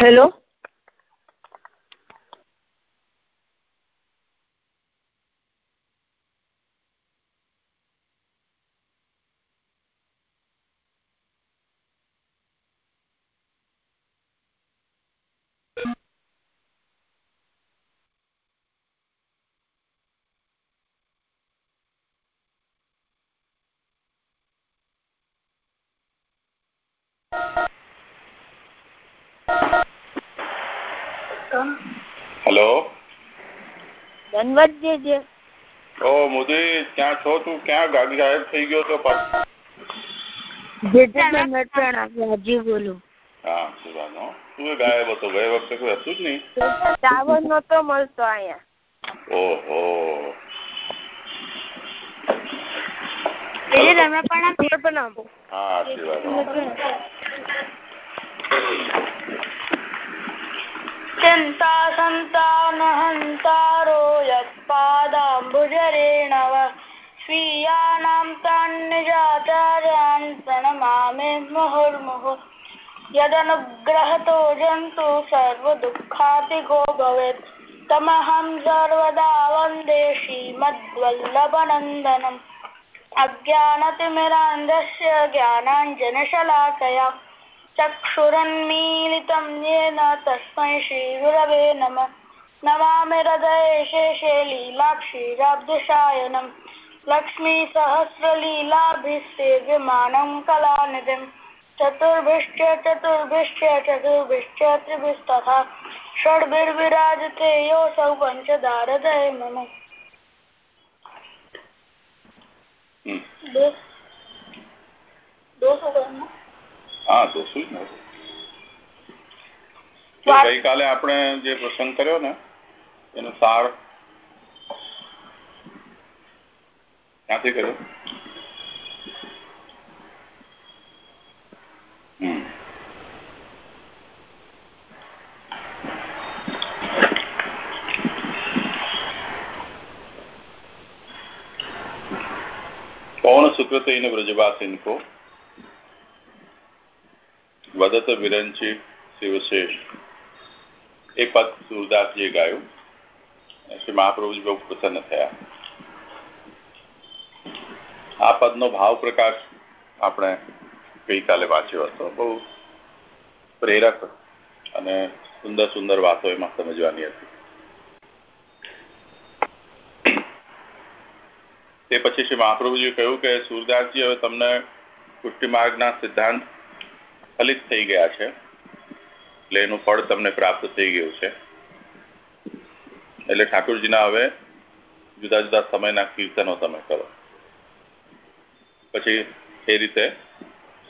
Hello hello. Ghanwat જે ઓ મોદી ક્યાં છો તું? ક્યાં ગાડી ગાયબ થઈ ગયો તો જી બોલું. હા સુભાનો તું ગાયબ હતો? ગયે વખતે કોઈ હતું જ નહીં? ટાવર નતો મળતો અહીંયા. ઓહો. એ તમે પણ આ ફેર બનાવો હા શિવાનો चिन्ता सन्तानहन्तारो यत्पादाम्बुजरेणव स्वीयानां तान्निजाचार्यान् प्रणमामि मुहुर्मुहुः यदनुग्रहतो जन्तु सर्वदुःखातिगो भवेत् तमहं सर्वदा वन्दे श्रीमद्वल्लभनन्दनम् अज्ञानतिमिरान्धस्य ज्ञानाञ्जनशलाकया चक्षुरन्मीलितं येन तस्मै श्रीगुरवे नमः नमामि हृदये शेषे लीलाक्षीराब्धशायनं लक्ष्मीसहस्रलीलाभिसेव्यमानं कलानिधिं चतुर्भिश्च चतुर्भिश्च चतुर्भिश्च त्रिभिस्तथा षड्भिर्विराजते योऽसौ पञ्चदारदय मम હમ. दो दो सौ करना હા તો શું જ ને તો ગઈકાલે આપણે જે પ્રસંગ કર્યો ને એનો સાર ક્યાંથી કર્યો હમ. कौन सुकृत इन ब्रजवासिन को વદત વિરંચી શિવશેષ એ પદ સુરદાસજીએ ગાયું. શ્રી મહાપ્રભુજી બહુ પ્રસન્ન થયા. આ પદનો ભાવ પ્રકાશ આપણે ગઈકાલે વાંચ્યો હતો. બહુ પ્રેરક અને સુંદર સુંદર વાતો એમાં સમજવાની હતી. તે પછી શ્રી મહાપ્રભુજીએ કહ્યું કે સુરદાસજી, હવે તમને પુષ્ટિ માર્ગના સિદ્ધાંત ફલિત થઈ ગયા છે, એટલે એનું ફળ તમને પ્રાપ્ત થઈ ગયું છે. એટલે ઠાકોરજીના હવે જુદા જુદા સમયના કીર્તનો તમે કરો. પછી એ રીતે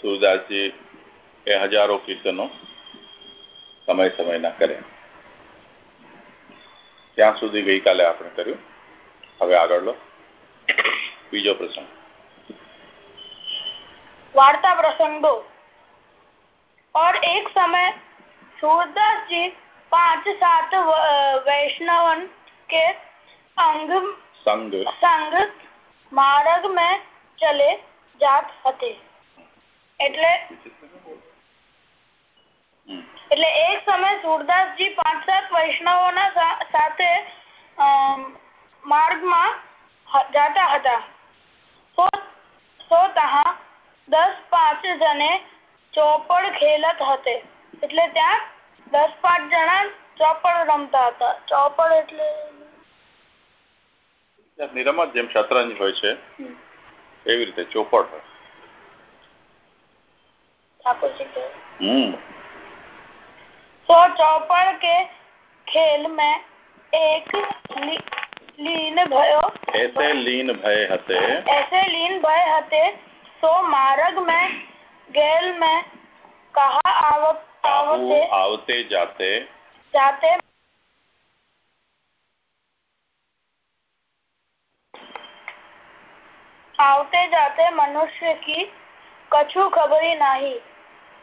સુરદાસજી એ હજારો કીર્તનો સમય સમયના કરે. ત્યાં સુધી ગઈકાલે આપણે કર્યું. હવે આગળ લો. બીજો પ્રસંગ. વાર્તા પ્રસંગ. और एक समय सूरदास जी पांच सात व- वैष्णवन के अंग સંગ संग मार्ग में चले जात हते એટલે હમ. એટલે એક સમય સુરદાસજી પાંચ સાત વૈષ્ણવોના સા- સાથે અમ, માર્ગમાં હ- જાતા હતા તો તો તહા દસ પાંચ જણે ચોપડ ખેલત હતે એટલે ત્યાં દસ પાંચ જણા ચોપડ રમતા હતા ચોપડ એટલે નિરમત જેમ શતરંજ હોય છે હમ. એવી રીતે ચોપડ હોય ઠાકોરજી કહે હમ तो चौपड़ के खेल में एक ली, लीन भयो ऐसे લીન ભય હતે ऐसे लीन भय हते सो मार्ग में गेल में कहा आवत आवते આવું આવતે જાતે जाते આવતે જાતે મનુષ્ય કી કછું ખબરી નાહી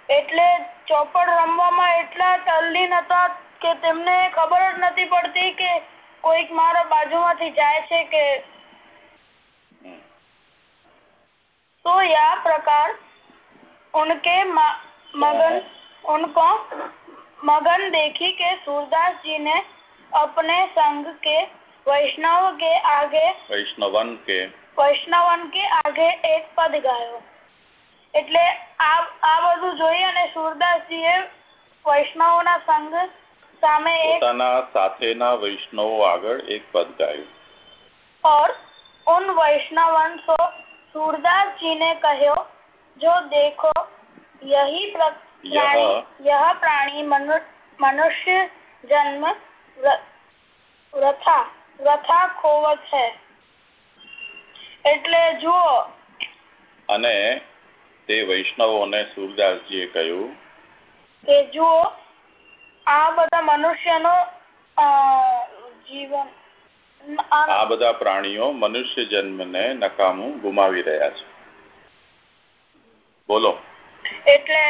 એટલે ચોપડ રમવામાં એટલા તલ્લીન હતા કે તેમને ખબર જ નથી પડતી કે કોઈક મારા બાજુમાંથી જાય છે કે तो यह प्रकार उनके म- मगन उनको मगन देखी के सूरदास जी ने अपने संग के वैष्णव के आगे વૈષ્ણવન કે વૈષ્ણવન કે આગે એક પદ ગાયો એટલે આ આ બધું જોઈ અને સુરદાસજીએ વૈષ્ણવોના સંગ સામે એક પોતાના સાથેના વૈષ્ણવો આગળ એક પદ ગાયું और उन वैष्णवन को सूरदास जी ने कहो जो देखो यही प्र- यह प्राणी यह प्राणी मनु, मनुष्य जन्म व्र- व्रथा व्रथा खोवत है એટલે જુઓ અને તે વૈષ્ણવોને સૂરદાસજીએ કહ્યું કે જુઓ આ બધા મનુષ્યનો અ, જીવન આ- આ બધા પ્રાણીઓ મનુષ્ય જન્મને નકામું ગુમાવી રહ્યા છે બોલો. એટલે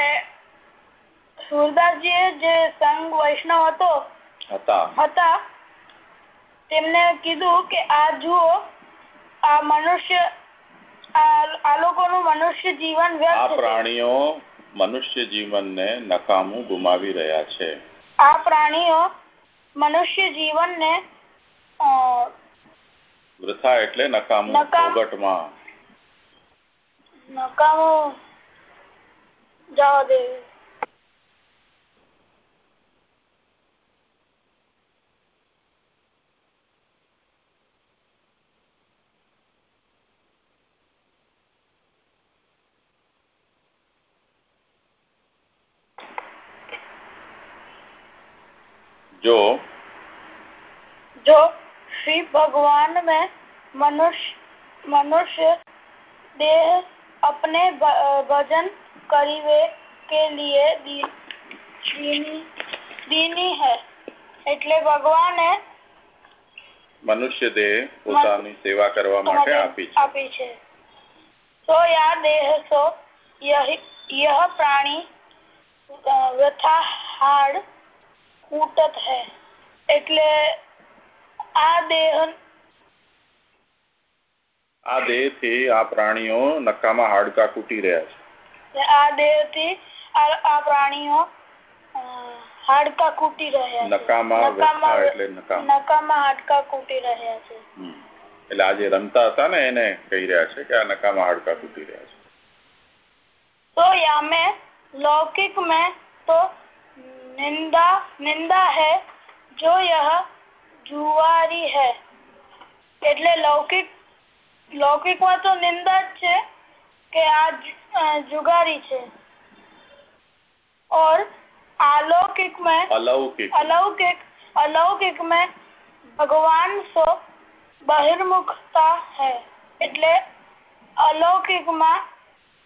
સુરદાસજી જે સંઘ વૈષ્ણવ હતો હતા. તેમને કીધું કે આ જુઓ આ મનુષ્ય આ લોકોનું મનુષ્ય જીવન વ્યર્થ પ્રાણીઓ મનુષ્ય જીવનને નકામું ગુમાવી રહ્યા છે. આ પ્રાણીઓ મનુષ્ય જીવન ને વૃથા એટલે નકામું નકામ. जो? जो श्री भगवान में मनुष्य मनुष्य देह अपने भ- भजन करीवे के लिए दी- दीनी दीनी है એટલે ભગવાને મનુષ્ય દેહ પોતાની સેવા કરવા માટે આપી છે આપી છે તો યા દેહ સો यह यह प्राणी અ, વૃથા હાડ કૂટત है એટલે આ દેહ આ દેહ થી આ પ્રાણીઓ નકામા હાડકા કૂટી રહ્યા છે આ દેહથી આ આ પ્રાણીઓ અ, હાડકા કૂટી રહ્યા છે નકામા નકામા વૃથા એટલે નકામા નકામા હાડકા કૂટી રહ્યા છે હમ. એટલે આ જે રમતા હતા ને એને કહી રહ્યા છે કે આ નકામા હાડકા તૂટી રહ્યા છે तो या में लौकिक में तो निंदा निंदा है जो यह जुआरी है એટલે લૌકિક લૌકિકમાં તો નિંદા જ છે કે આ જ- અ, જુગારી છે और अलौकिक में અલૌકિક अलौकिक अलौकिक में भगवान सो बहिर्मुखता है એટલે અલૌકિકમાં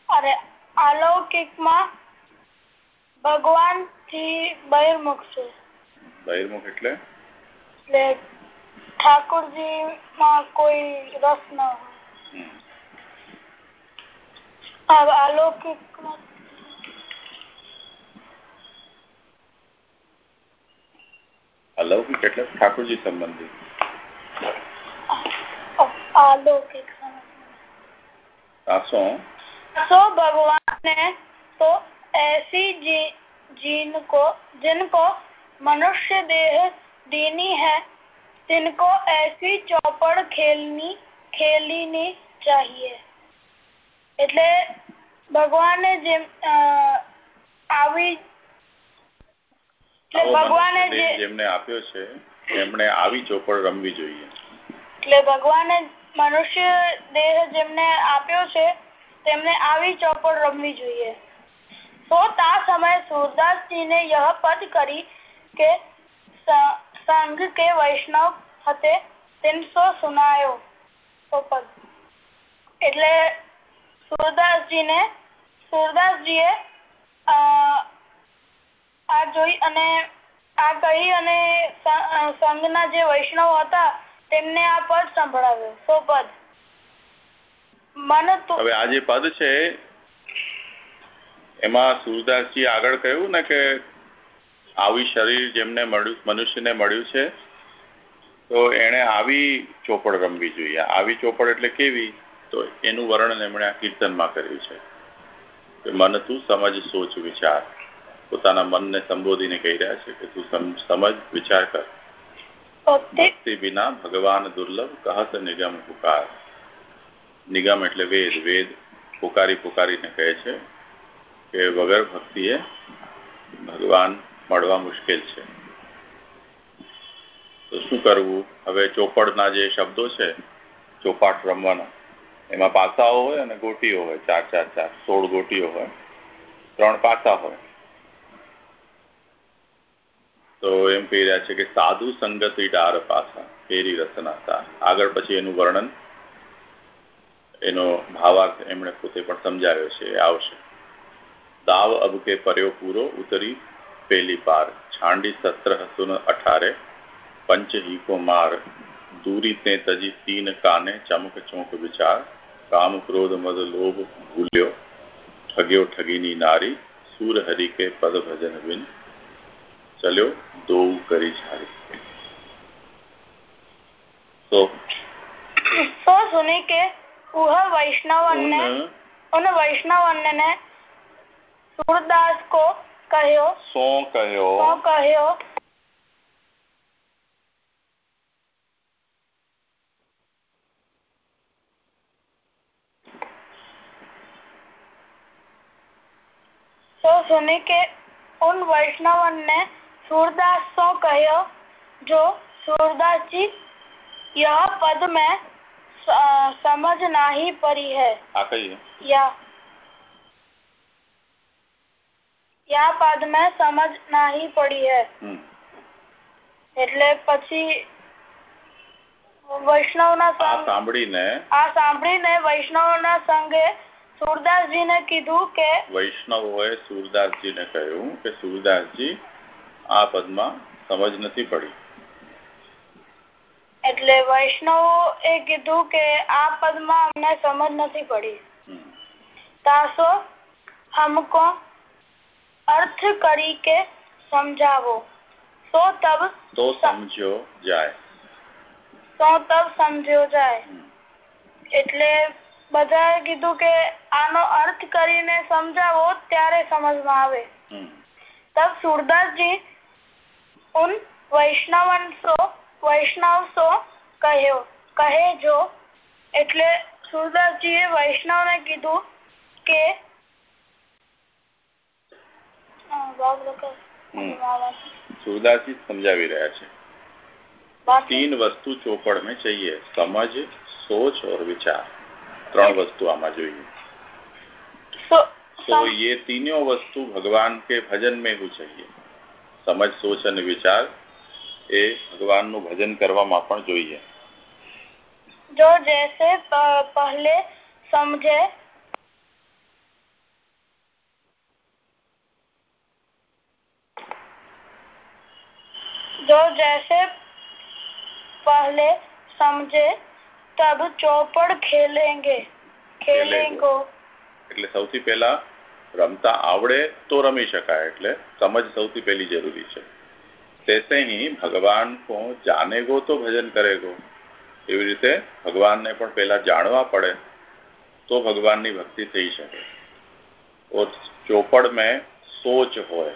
અરે અલૌકિકમાં ભગવાન થી બહિર્મુખ છે બહિર્મુખ એટલે એટલે ઠાકોરજી માં કોઈ રસ ન હોય હમ. આ અલૌકિક અલૌકિક એટલે ઠાકોરજી સંબંધી अलौकिक સાસો तो भगवान ने तो ऐसी जी, जिनको जिनको मनुष्य देह दीनी है तिनको ऐसी चौपड़ खेलनी ખેલીને ચાહીએ. એટલે ભગવાને જેમ આવી ભગવાને જેમને આપ્યો છે એમણે આવી ચોપડ રમવી જોઈએ. એટલે ભગવાને મનુષ્ય દેહ જેમને આપ્યો છે તેમને આવી ચોપડ રમવી જોઈએ. તો તા સમયે સુરદાસજી ને યહ પદ કરી કે સંઘ કે વૈષ્ણવ હતે તેમ સો સુનાયો. તો પદ ને સુરદાસજીને એ આ જોઈ અને આ કહી અને સંઘ ના જે વૈષ્ણવ હતા, તેમને આ પદ સંભળાવ્યું. સો પદ હવે આ જે પદ છે, એમાં સુરદાસજી આગળ કહ્યું ને કે, આવી શરીર જેમને મળ્યું, મનુષ્યને મળ્યું છે તો એને આવી ચોપડ રમવી જોઈએ. આવી ચોપડ એટલે કેવી? તો એનું વર્ણન એમણે આ કીર્તનમાં કર્યું છે. કે મન તું સમજ સોચ વિચાર. પોતાના મનને સંબોધીને કહી રહ્યા છે કે તું સમજ વિચાર કર. ભક્તિ વિના ભગવાન દુર્લભ કહત નિગમ પુકાર. નિગમ એટલે વેદ. વેદ પુકારી પુકારીને કહે છે કે વગર ભક્તિએ ભગવાન મળવા મુશ્કેલ છે. તો શું કરવું? હવે ચોપડના જે શબ્દો છે, ચોપાટ રમવાના, એમાં પાસાઓ હોય અને ગોટીઓ હોય, ચાર ચાર ચાર, સોળ ગોટીઓ હોય, ત્રણ પાસા હોય. તો એમ કહી રહ્યા છે કે સાધુ સંગતિ ડાર પાસા ફેરી રચનાતા આગળ પછી એનું વર્ણન, એનો ભાવાર્થ એમણે પોતે પણ સમજાવ્યો છે, એ આવશે. દાવ અબકે પર્યો પૂરો ઉતરી પેલી પાર. છાંડી સત્ર હસુન અઠારે पंच ही को मार दूरी ते तजी तीन काने चमक चौंक विचार काम क्रोध मद लोभ भूल्यो ठग्यो ठगीनी नारी सूर हरि के पद भजन बिन चलो दो करी झारी तो तो सुनी के वह वैष्णव ने उन वैष्णव ने सूरदास को कहो सो कहो सो कहो सुनी के उन वैष्णव ने सूरदास सो कहो जो सूरदास जी यह पद में समझ नहीं पड़ी है આ કઈ या या પદ में समझ नहीं पड़ी है હમ એટલે પછી વૈષ્ણવના આ સંગ સાંભળીને આ સાંભળીને વૈષ્ણવના સંગે સુરદાસજીને કીધું કે વૈષ્ણવોએ સુરદાસજીને કહ્યું કે સુરદાસજી આ પદમાં સમજ નથી પડી. એટલે વૈષ્ણવો એ કીધું કે આ પદમાં અમને સમજ નથી પડી. તાસો હમકો અર્થ કરી કે સમજાવો. તો તબ તો સમજ્યો જાય. તો તબ સમજ્યો જાય. એટલે બધાએ કીધું કે આનો અર્થ કરીને સમજાવો ત્યારે સમજમાં આવે હમ. तब सूरदास जी उन वैष्णवन सो वैष्णव सो કહ્યો કહે જો એટલે સુરદાસજીએ વૈષ્ણવને કીધું કે અ, ભાવ લખો. હમ. સુરદાસજી સમજાવી રહ્યા છે બાકી तीन वस्तु चौपड़ में चाहिए समझ सोच और विचार ત્રણ વસ્તુ આમાં જોઈએ તો तो ये तीनों वस्तु भगवान के भजन में भी चाहिए સમજ સોચ અને વિચાર એ ભગવાનનું ભજન કરવામાં પણ જોઈએ जो जैसे प- पहले समझे जो जैसे पहले समझे તબ ચોપડ ખેલેંગે ખેલેંગો એટલે સૌથી પહેલા રમતા આવડે તો રમી શકાય એટલે સમજ સૌથી પહેલી જરૂરી છે. તેસે હી ભગવાન કો જાનેગો તો ભજન કરેગો. એવી રીતે ભગવાનને પણ પહેલા જાણવા પડે તો ભગવાનની ભક્તિ થઈ શકે. ઓર ચોપડ મેં સોચ હોય.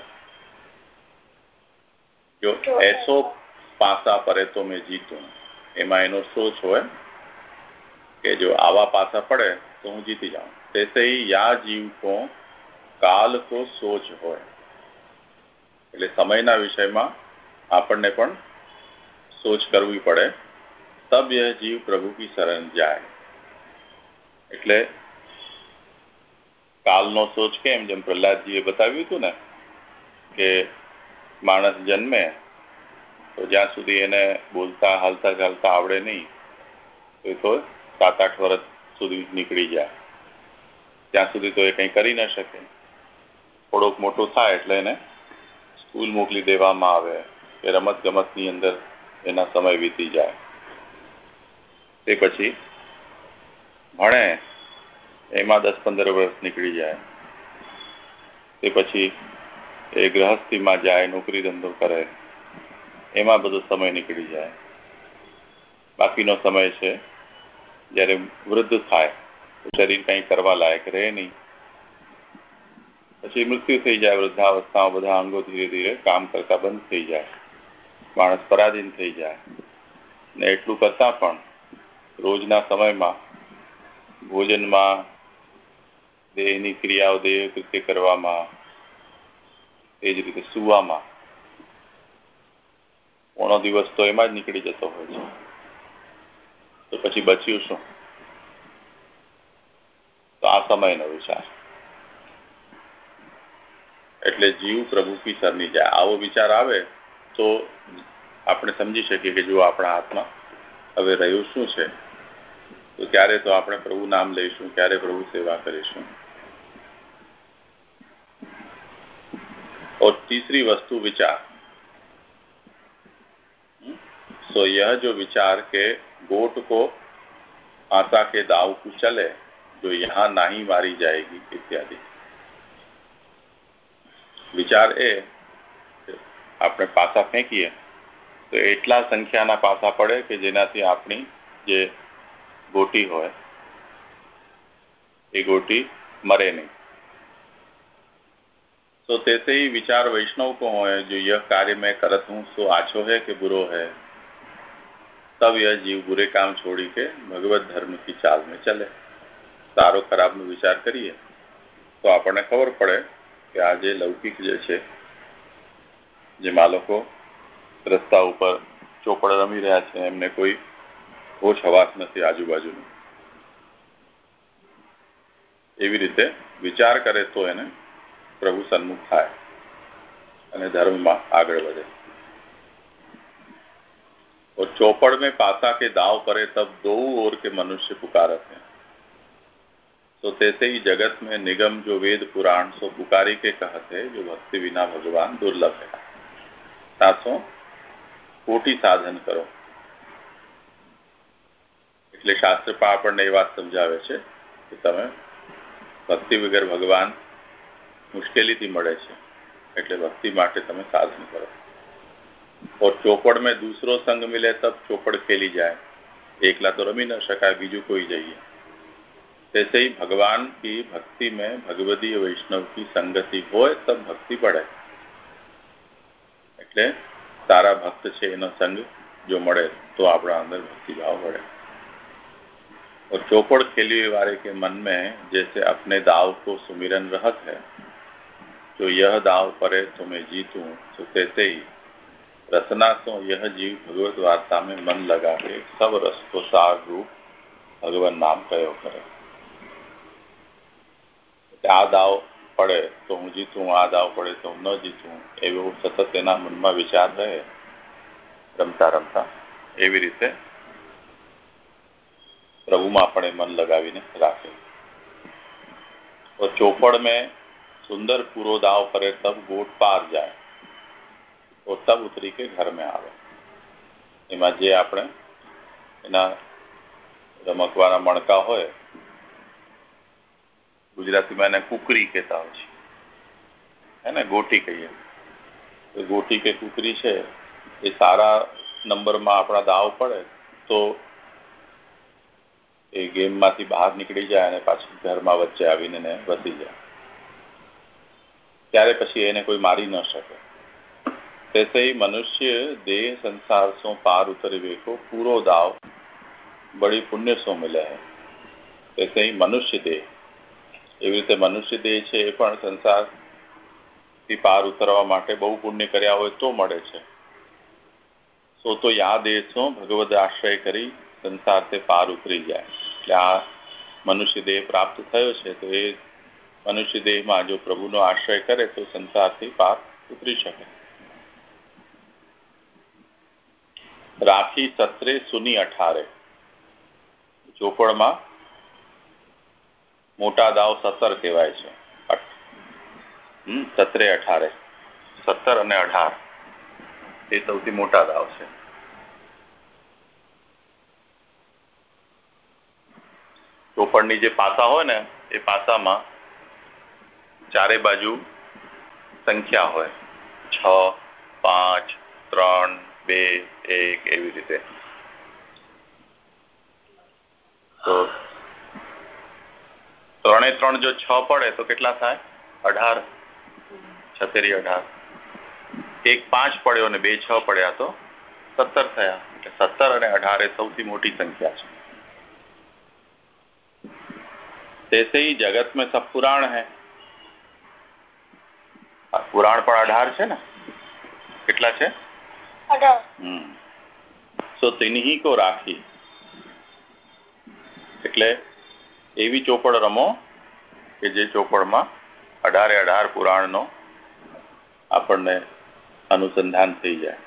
જો એસો પાસા પરે તો મેં જીતું. એમાં એનો સોચ હોય કે જો આવા પાસા પડે તો હું જીતી જાઉં તેસે ही या जीव को કાલ કો સોચ હોય એટલે સમયના વિષયમાં આપણને પણ સોચ કરવી પડે તબ यह જીવ પ્રભુ કી શરણ જાય એટલે કાલનો સોચ કેમ જેમ પ્રહલાદજીએ બતાવ્યું હતું ને કે માણસ જન્મે તો જ્યાં સુધી એને બોલતા હાલતા ચાલતા આવડે નહીં તો એ તો સાત આઠ વર્ષ સુધી નીકળી જાય. ત્યાં સુધી તો એ કંઈ કરી ન શકે. થોડોક મોટો થાય એટલે એને સ્કૂલ મોકલી દેવામાં આવે. કે રમત ગમતની અંદર એના સમય વીતી જાય. તે પછી ભણે એમાં દસ પંદર વર્ષ નીકળી જાય. તે પછી એ ગૃહસ્થીમાં જાય નોકરી ધંધો કરે. એમાં બધો સમય નીકળી જાય. બાકીનો સમય છે જ્યારે વૃદ્ધ થાય શરીર કંઈ કરવા લાયક રહે નહીં. પછી મૃત્યુ થઈ જાય, વૃદ્ધાવસ્થામાં બધા અંગો ધીરે ધીરે કામ કરતા બંધ થઈ જાય. માણસ પરાધીન થઈ જાય. ને એટલું કરતા પણ રોજના સમયમાં ભોજનમાં, દેહની ક્રિયાઓ, દેહ કૃત્ય કરવામાં, એ જ રીતે સુવામાં. પોણો દિવસ તો એમાં જ નીકળી જતો હોય છે. તો પછી બચ્યું શું તો આ સમયનો વિચાર એટલે જીવ પ્રભુ કી સરની જાય આવો વિચાર આવે તો આપણે સમજી શકીએ કે જો આપણા હાથમાં હવે રહ્યું શું છે તો ત્યારે તો આપણે પ્રભુ નામ લઈશું ક્યારે પ્રભુ સેવા કરીશું और तीसरी वस्तु विचार सो यह जो विचार के गोट को आशा के दाव को चले जो यहाँ नहीं मारी जाएगी इत्यादि વિચાર એ આપણે પાસા ફેંકીએ તો એટલા સંખ્યાના પાસા પડે કે જેનાથી આપણી જે ગોટી હોય એ ગોટી मरे नहीं तो तैसे ही विचार वैष्णव को हो जो यह कार्य मैं करत हूँ सो आछो है कि बुरो है तब यह जीव बुरे काम छोड़ी के भगवत धर्म की चाल में चले સારો ખરાબનો વિચાર કરીએ તો આપણને ખબર પડે કે આ જે લૌકિક જે છે જેમાં લોકો રસ્તા ઉપર ચોપડ રમી રહ્યા છે એમને કોઈ હોશ હવાસ નથી આજુબાજુનો એવી રીતે વિચાર કરે તો એને પ્રભુ સન્મુખ થાય અને ધર્મમાં આગળ વધે और चौपड़ में पासा के दाव पड़े तब दो ओर के मनुष्य पुकारत हैं तो तैसे ही जगत में निगम जो वेद पुराण सो पुकारी के कहते है जो भक्ति बिना भगवान दुर्लभ है સાસો કોટી સાધન કરો એટલે શાસ્ત્રપા આપણને એ વાત સમજાવે છે કે તમે ભક્તિ વગર ભગવાન મુશ્કેલીથી મળે છે એટલે ભક્તિ માટે તમે સાધન કરો और चौपड़ में दूसरो संग मिले तब चौपड़ खेली जाए एकला तो रमी न शकाय बीजू कोई जाइए तैसे ही भगवान की भक्ति में भगवदीय वैष्णव की संगति हो तब भक्ति बढ़े એટલે સારા ભક્ત છે એનો સંગ જો મળે તો આપણા અંદર ભક્તિભાવ बढ़े और चौपड़ खेली वाले के मन में जैसे अपने दाव को सुमिरन रहत है जो यह दाव परे तो मैं जीतूं तो तैसे ही रसना तो यह जीव भगवत वार्ता में मन लगा के सब रस को सार रूप ભગવાન નામ કયો કરે આ દાવ પડે તો હું જીતું આ દાવ પડે તો હું ન જીતું એવો સતત એના મનમાં વિચાર રહે રમતા રમતા એવી રીતે પ્રભુમાં પણ એ મન લગાવીને રાખે और चौपड़ में सुंदर पूरो दाव करे तब गोट पार जाए और तब उतरी के घर में આવે એમાં જે આપણે એના રમકવાના મણકા હોય ગુજરાતીમાં એને કુકરી કહેતા હોય છે એને ગોટી કહીએ એ ગોટી કે કુકરી છે એ સારા નંબરમાં આપણા દાવ પડે તો એ ગેમમાંથી બહાર નીકળી જાય અને પાછી ઘરમાં વચ્ચે આવીને એને વસી જાય ત્યારે પછી એને કોઈ મારી ન શકે तैसे ही मनुष्य देह संसार सो पार उतरवे को पूरो दाव बड़ी पुण्य सो मिले है तैसे ही मनुष्य देह એવી રીતે મનુષ્ય દેહ છે એ પણ સંસારથી પાર ઉતરવા માટે બહુ પુણ્ય કર્યા હોય તો મળે છે સો તો યા દેશો ભગવદ આશ્રય કરી સંસારથી પાર ઉતરી જાય એટલે આ મનુષ્ય દેહ પ્રાપ્ત થયો છે તો એ મનુષ્ય દેહમાં જો પ્રભુનો આશ્રય કરે તો સંસારથી પાર ઉતરી શકે રાખી સત્રે સુની અઠારે. ચોપડમાં મોટા દાવ સત્તર કહેવાય છે. સત્રે અઠારે. સત્તર અને અઢાર. એ સૌથી મોટા દાવ છે. ચોપડની જે પાસા હોય ને, એ પાસામાં ચારે બાજુ સંખ્યા હોય. છ, પાંચ, ત્રણ બે એક એવી રીતે તો ત્રણે ત્રણ જો છ પડે તો કેટલા થાય અઢાર છતેરી અઢાર એક પાંચ પડ્યો અને બે છ પડ્યા તો સત્તર થયા એટલે સત્તર અને અઢાર એ સૌથી મોટી સંખ્યા છે तैसे ही जगत में सब पुराण है પુરાણ પણ અઢાર છે ને કેટલા છે હમ સો તિન્હી કો રાખી. એટલે એવી ચોપડ રમો કે જે ચોપડમાં અઢારે અઢાર પુરાણનો આપણને અનુસંધાન થઈ જાય,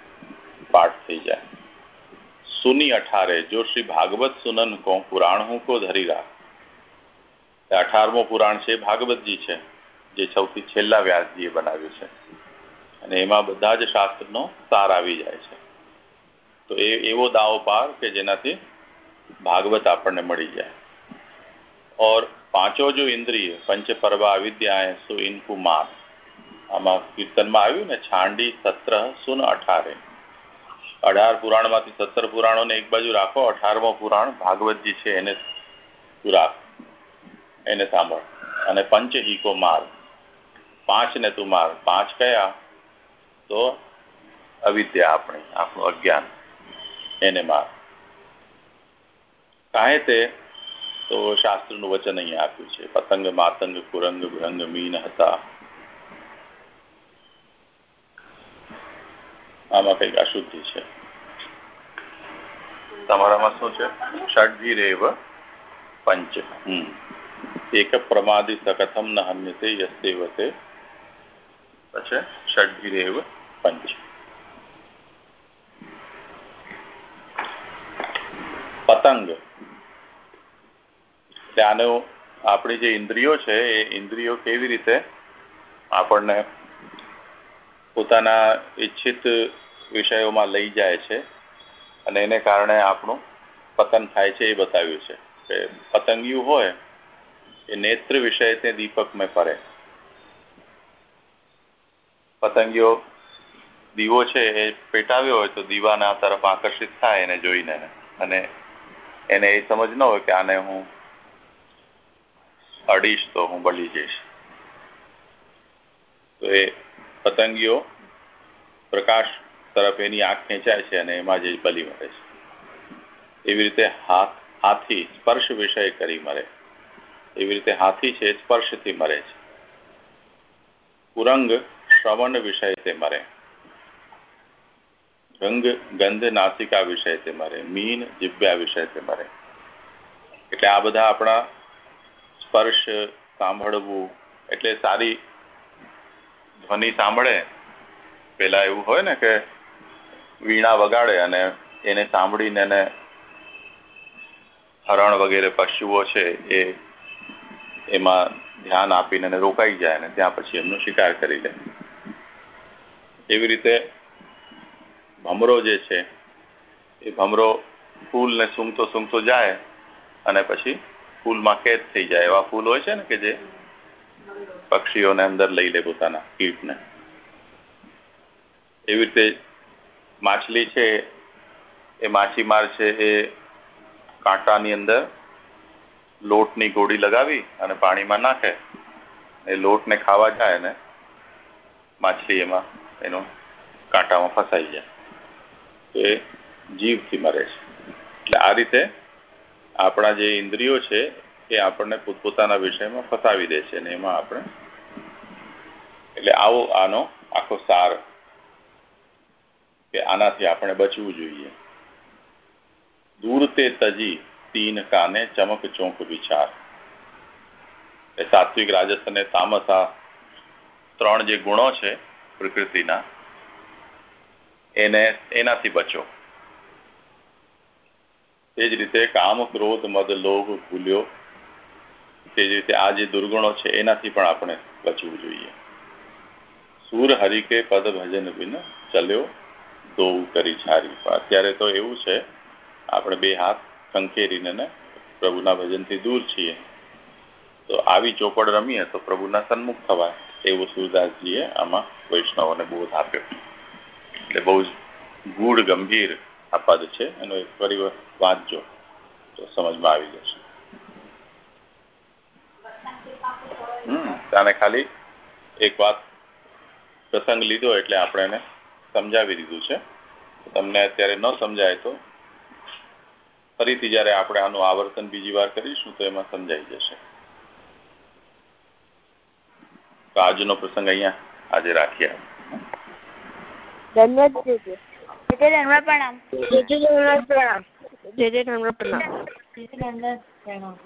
પાઠ થઈ જાય. સુની અઠારે, જો શ્રી ભાગવત સુનન કો પુરાણ હું કો ધરી રાખ. અઠારમો પુરાણ છે ભાગવતજી છે, જે સૌથી છેલ્લા વ્યાસજીએ બનાવ્યું છે. અને એમાં બધા જ શાસ્ત્રનો સાર આવી જાય છે. તો એ, એવો દાવો પાર કે જેનાથી ભાગવત આપણને મળી જાય. ઓર પાંચો જો ઇન્દ્રિય પંચ પરવા અવિદ્યાએ, સુ ઇનકુ માર આમાં કીર્તનમાં આવ્યું ને, છાંડી સત્ર સુન અઠારે. અઢાર પુરાણમાંથી સત્તર પુરાણોને એક બાજુ રાખો અઢારમો પુરાણ ભાગવતજી છે એને રાખ. એને સાંભળ. અને પંચ હિકો માર. પાંચ ને તું માર. પાંચ કયા? તો અવિદ્યા આપણી, આપણું અજ્ઞાન. એને માર. કાંઈ તે તો શાસ્ત્રનું વચન અહીંયા આપ્યું છે. પતંગ, માતંગ, કુરંગ ભૃંગ મીન હતા. આમાં કંઈક અશુદ્ધિ છે. તમારામાં શું છે? ષડભીરેવ પંચ. એક પ્રમાદી સકથમ ન હન્યતે યસ્તેવતે પછી ષડભીરેવ પંચ પતંગ ત્યાંનો આપણી જે ઇન્દ્રિયો છે, એ ઇન્દ્રિયો કેવી રીતે આપણને પોતાના ઈચ્છિત વિષયોમાં લઈ જાય છે અને એને કારણે આપણું પતન થાય છે એ બતાવ્યું છે. કે પતંગિયું હોય, એ નેત્ર વિષય દીપક મેં ફરે. પતંગીઓ દીવો છે એ પેટાવ્યો હોય તો દીવાના તરફ આકર્ષિત થાય એને જોઈને. અને એને એ સમજ ન હોય કે આને હું અડીશ તો હું બળી જઈશ. તો એ પતંગીઓ પ્રકાશ તરફ એની આંખ ખેંચાય છે અને એમાં જ બલી મરે છે. એવી રીતે હાથ, હાથી સ્પર્શ વિષય કરી મરે. એવી રીતે હાથી છે સ્પર્શથી મરે છે. કુરંગ શ્રવણ વિષયથી મરે. રંગ ગંધ, નાસિકા વિષયથી મરે. મીન જીવ્યા વિષયથી મરે. એટલે આ બધા આપણા સ્પર્શ, સાંભળવું, એટલે સારી ધ્વનિ સાંભળે. પેલા એવું હોય ને કે વીણા વગાડે અને એને સાંભળીને એને હરણ વગેરે પશુઓ છે એ એમાં ધ્યાન આપીને રોકાઈ જાય અને ત્યાં પછી એમનો શિકાર કરી લે. એવી રીતે ભમરો જે છે, એ ભમરો ફૂલને સૂંઘતો સૂંઘતો જાય અને પછી ફૂલમાં કેદ થઈ જાય. એવા ફૂલ હોય છે ને કે જે પક્ષીઓને અંદર લઈ લે પોતાના કીટને. એવી રીતે માછલી છે, એ માછીમાર છે, એ કાંટાની અંદર લોટની ગોળી લગાવી અને પાણીમાં નાખે. એ લોટને ખાવા જાય ને માછલી એમાં એનો કાંટામાં ફસાઈ જાય તો એ જીવથી મરે છે. એટલે આ રીતે આપણા જે ઇન્દ્રિયો છે એ આપણને પોતપોતાના વિષયમાં ફસાવી દે છે અને એમાં આપણે એટલે આવો આનો આખો સાર કે આનાથી આપણે બચવું જોઈએ. દૂર તે તજી, તીન કાને ચમક ચોંક વિચાર. સાત્વિક રાજસ અને ત્રણ જે ગુણો છે પ્રકૃતિના, એને એનાથી બચો. તે જ રીતે કામ, ક્રોધ, મદ, લોભ, ભૂલ્યો, તે જ રીતે આ જે દુર્ગુણો છે, એનાથી પણ આપણે બચવું જોઈએ. સૂર હરિકે પદ ભજન વિન ચલ્યો દો કરી છારી અત્યારે તો એવું છે, આપણે બે હાથ ખંખેરીને પ્રભુના ભજનથી દૂર છીએ. તો આવી ચોપડ રમીએ તો પ્રભુના સન્મુખ થવાય. એવું સુરદાસજીએ આમાં વૈષ્ણવોને બોધ આપ્યો એટલે બહુ જ ગૂઢ, ગંભીર આ છે એનો એક ફરી વાંચજો તો સમજમાં આવી જશે. હમ તાને ખાલી એક વાત પ્રસંગ લીધો એટલે આપણે એને સમજાવી દીધું છે. તમને અત્યારે ન સમજાય તો ફરીથી જ્યારે આપણે આનું આવર્તન બીજી વાર કરીશું તો એમાં સમજાઈ જશે. તો આજનો પ્રસંગ અહીંયા આજે રાખ્યા ધન્યવાદ દેજો જે તે ધર્મ પ્રણામ જે જે ધન્યવાદ પ્રણામ જે જે ધન્યવાદ પ્રણામ જે તે ધર્મ પ્રણામ